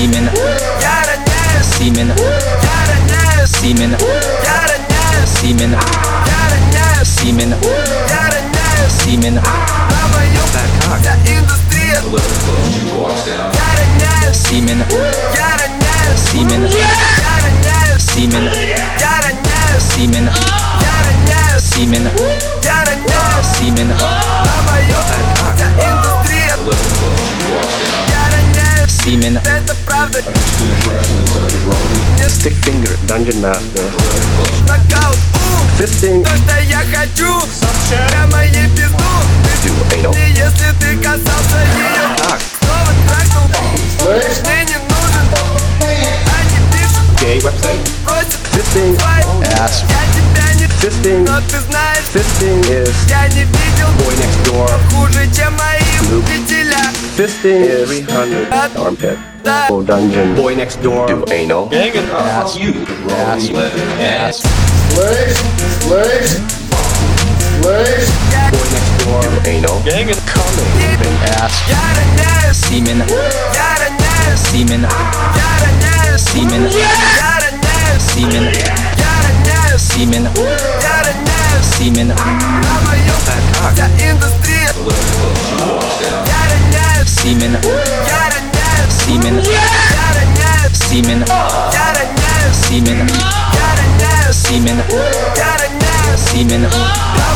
Semen. я роняю, Semen. я роняю, Semen. я роняю, Semen. я роняю, Semen. я роняю, Semen. на мою вся индустрия, я роняю, Semen. я роняю, Semen. я роняю, Semen. я роняю, Semen. я роняю, Semen. я роняю, Semen. это правда, Stick finger, dungeon master. нокаут, у, Fisting, то, что я хочу, прямо ей пизду, anal. И если ты касался ее, снова трахнул, мне не нужен, они пишут, Gay website. просят, Fisting, свайп, ass. я тебя не Fisting, но ты знаешь, fisting is я не видел boy next door. хуже, чем. fisting, yeah, 300, armpit, full dungeon, boy next door, do anal, gang and ass, you, ass, ass, legs, legs, legs, boy next door, do anal, gang and coming, big ass, got a nest, semen, got a nest, semen, got a nest, semen, got a nest, semen, got a nest, semen, got a nest, semen, I'm a young, that in the theater. Semen. Semen. Semen. Semen. Semen. Semen. Semen.